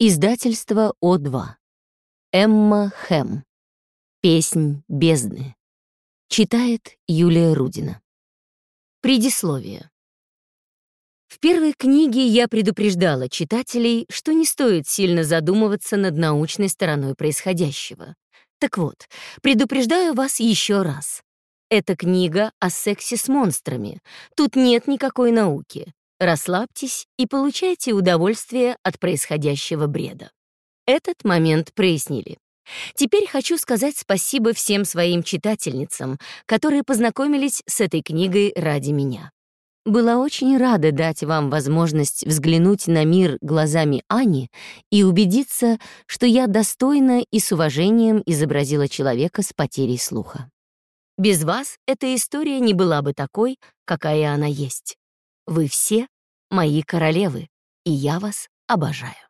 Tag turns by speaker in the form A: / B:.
A: Издательство О2. Эмма Хэм. Песнь бездны. Читает Юлия Рудина. Предисловие. В первой книге я предупреждала читателей, что не стоит сильно задумываться над научной стороной происходящего. Так вот, предупреждаю вас еще раз. Эта книга о сексе с монстрами. Тут нет никакой науки. Расслабьтесь и получайте удовольствие от происходящего бреда. Этот момент прояснили. Теперь хочу сказать спасибо всем своим читательницам, которые познакомились с этой книгой ради меня. Была очень рада дать вам возможность взглянуть на мир глазами Ани и убедиться, что я достойно и с уважением изобразила человека с потерей слуха. Без вас эта история не была бы такой, какая она есть. Вы все мои королевы, и я вас обожаю.